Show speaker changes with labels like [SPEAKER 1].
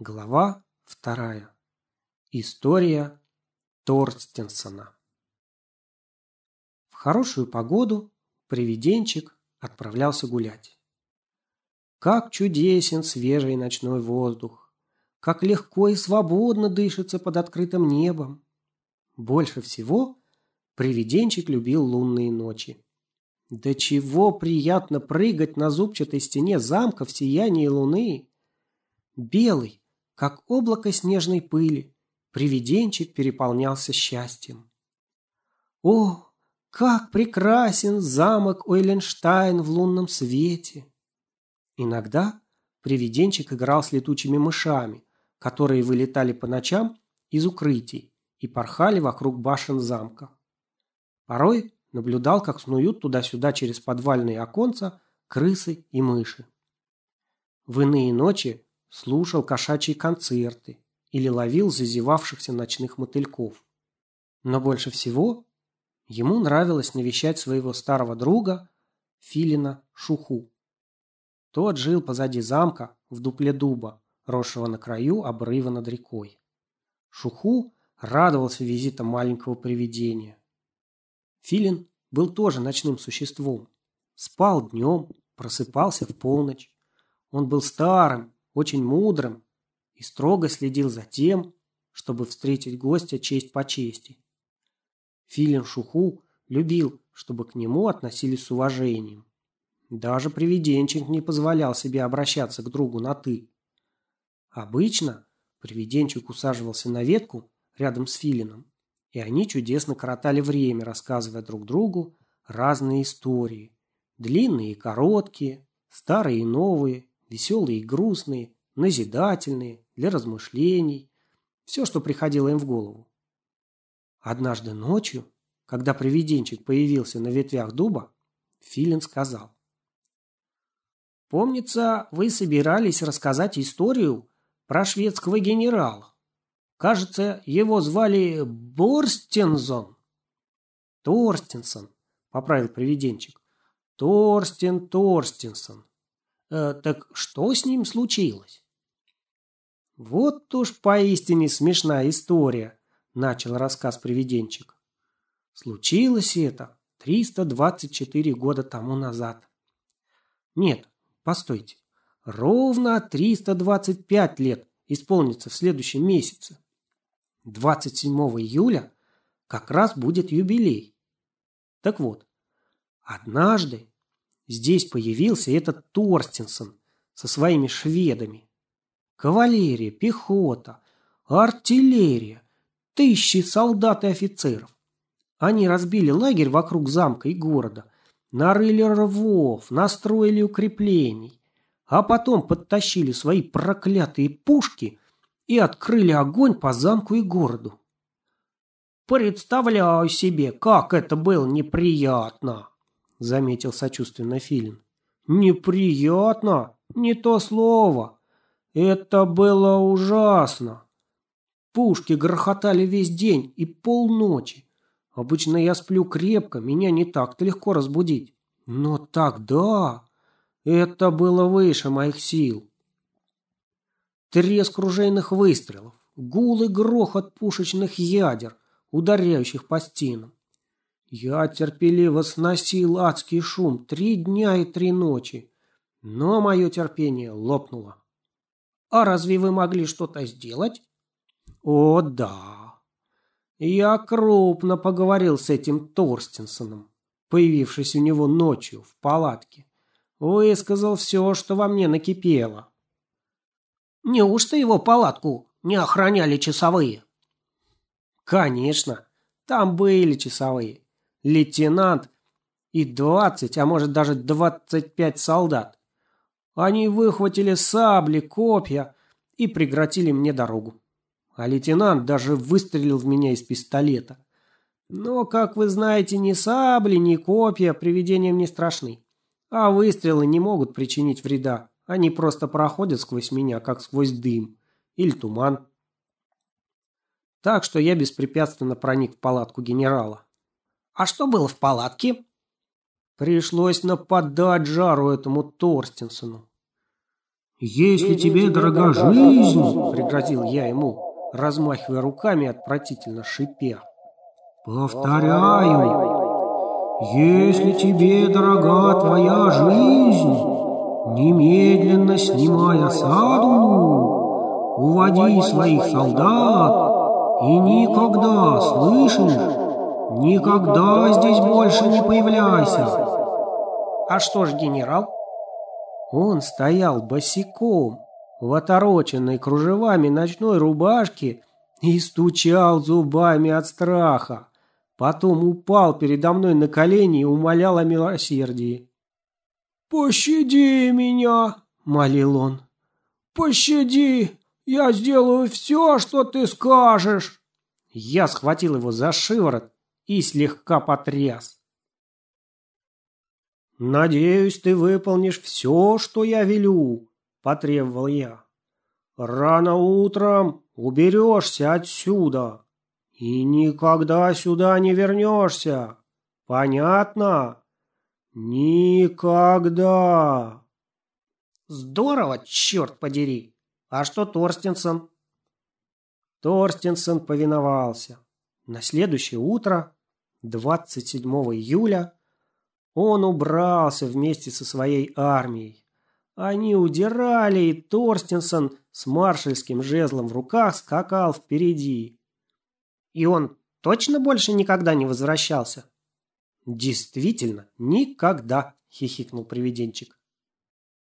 [SPEAKER 1] Глава вторая. История Торстенсона. В хорошую погоду привиденчик отправлялся гулять. Как чудесен свежий ночной воздух, как легко и свободно дышится под открытым небом. Больше всего привиденчик любил лунные ночи. Да чего приятно прыгать на зубчатой стене замка в сиянии луны. Белый, как облако снежной пыли, привиденчик переполнялся счастьем. О, как прекрасен замок Ойленштайн в лунном свете! Иногда привиденчик играл с летучими мышами, которые вылетали по ночам из укрытий и порхали вокруг башен замка. Порой наблюдал, как снуют туда-сюда через подвальные оконца крысы и мыши. В иные ночи слушал кошачьи концерты или ловил зазевавшихся ночных мотыльков. Но больше всего ему нравилось навещать своего старого друга Филина Шуху. Тот жил позади замка в дупле дуба, росшего на краю обрыва над рекой. Шуху радовался визитам маленького привидения. Филин был тоже ночным существом. Спал днем, просыпался в полночь. Он был старым, очень мудрым и строго следил за тем, чтобы встретить гостя честь по чести. Филин Шуху любил, чтобы к нему относились с уважением. Даже привиденчик не позволял себе обращаться к другу на «ты». Обычно привиденчик усаживался на ветку рядом с Филином, и они чудесно коротали время, рассказывая друг другу разные истории. Длинные и короткие, старые и новые, веселые и грустные, назидательные, для размышлений, все, что приходило им в голову. Однажды ночью, когда привиденчик появился на ветвях дуба, Филин сказал. «Помнится, вы собирались рассказать историю про шведского генерала. Кажется, его звали Борстензон». «Торстенсон», — поправил привиденчик. «Торстен Торстенсон. Э, так что с ним случилось? Вот уж поистине смешная история, начал рассказ привиденчик. Случилось это 324 года тому назад. Нет, постойте. Ровно 325 лет исполнится в следующем месяце. 27 июля как раз будет юбилей. Так вот, однажды Здесь появился этот Торстенсон со своими шведами. Кавалерия, пехота, артиллерия, тысячи солдат и офицеров. Они разбили лагерь вокруг замка и города, нарыли рвов, настроили укреплений, а потом подтащили свои проклятые пушки и открыли огонь по замку и городу. Представляю себе, как это было неприятно заметил сочувственно Филин. Неприятно, не то слово. Это было ужасно. Пушки грохотали весь день и полночи. Обычно я сплю крепко, меня не так-то легко разбудить. Но тогда это было выше моих сил. Треск ружейных выстрелов, гул и грохот пушечных ядер, ударяющих по стенам. Я терпеливо сносил адский шум три дня и три ночи, но мое терпение лопнуло. А разве вы могли что-то сделать? О, да. Я крупно поговорил с этим Торстенсоном, появившись у него ночью в палатке. Высказал все, что во мне накипело. Неужто его палатку не охраняли часовые? Конечно, там были часовые лейтенант и двадцать, а может даже двадцать пять солдат. Они выхватили сабли, копья и преградили мне дорогу. А лейтенант даже выстрелил в меня из пистолета. Но, как вы знаете, ни сабли, ни копья привидениям не страшны. А выстрелы не могут причинить вреда. Они просто проходят сквозь меня, как сквозь дым или туман. Так что я беспрепятственно проник в палатку генерала. А что было в палатке? Пришлось нападать жару этому Торстенсону.
[SPEAKER 2] Если тебе дорога жизнь,
[SPEAKER 1] пригрозил я ему, размахивая руками отвратительно шипя.
[SPEAKER 2] Повторяю, если тебе дорога твоя жизнь, немедленно снимай осаду, уводи своих солдат и никогда, слышишь, никогда здесь больше не появляйся.
[SPEAKER 1] А что ж, генерал? Он стоял босиком, в отороченной кружевами ночной рубашке и стучал зубами от страха. Потом упал передо мной на колени и умолял о милосердии. «Пощади меня!» — молил он. «Пощади! Я сделаю все, что ты скажешь!» Я схватил его за шиворот и слегка потряс. «Надеюсь, ты выполнишь все, что я велю», – потребовал я. «Рано утром уберешься отсюда и никогда сюда не вернешься. Понятно? Никогда!» «Здорово, черт подери!» А что Торстенсон? Торстенсон повиновался. На следующее утро, 27 июля, он убрался вместе со своей армией. Они удирали, и Торстенсон с маршальским жезлом в руках скакал впереди. И он точно больше никогда не возвращался? Действительно, никогда, хихикнул привиденчик.